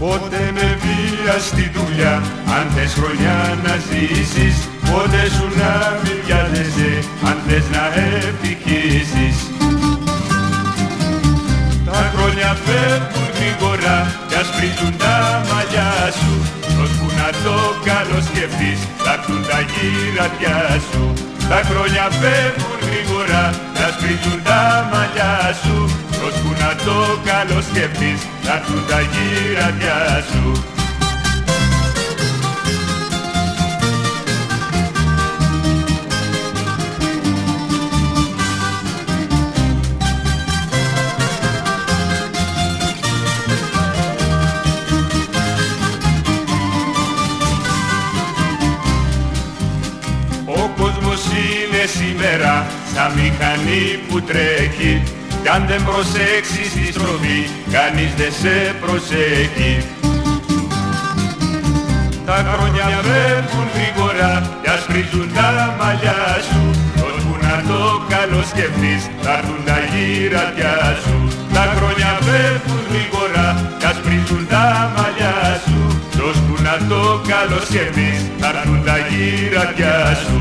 πας στη δουλειά Αν θες χρονιά να ζήσεις Πότε σου να μην βιάζεσαι Αν θες να ευτυχήσεις Τα χρόνια φεύγουν γρήγορα Κι ασπρίζουν τα μαλλιά σου. Ώσπου να το καλό σκεφτείς Θα έρθουν τα γυρατιά σου. Τα χρόνια φεύγουν γρήγορα Κι ασπρίζουν τα μαλλιά σου. Ώσπου να το καλό σκεφτείς Θα έρθουν τα γυρατιά σου. Ο κόσμος είναι σήμερα σαν μηχανή που τρέχει κι αν δεν προσέξεις τη στροφή, κανείς δεν σε προσέχει. Τα χρόνια φεύγουν γρήγορα κι ασπρίζουν τα μαλλιά σου. Ώσπου να το καλό σκεφτείς, θα έρθουν τα γυρατιά σου. Τα χρόνια φεύγουν γρήγορα κι ασπρίζουν τα μαλλιά σου. Ώσπου να το καλό σκεφτείς, θα έρθουν τα γυρατιά σου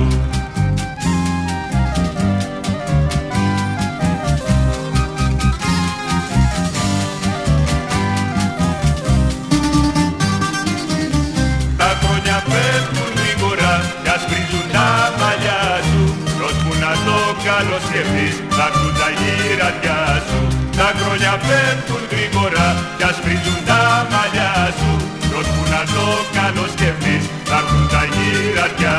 να το καλό σκεφτείς θα έρθουν τα γυρατιά σου. Τα χρόνια φεύγουν γρήγορα κι ασπρίζουν τα μαλλιά σου. Ώσπου να το καλός σκεφτείς θα έρθουν τα γυρατιά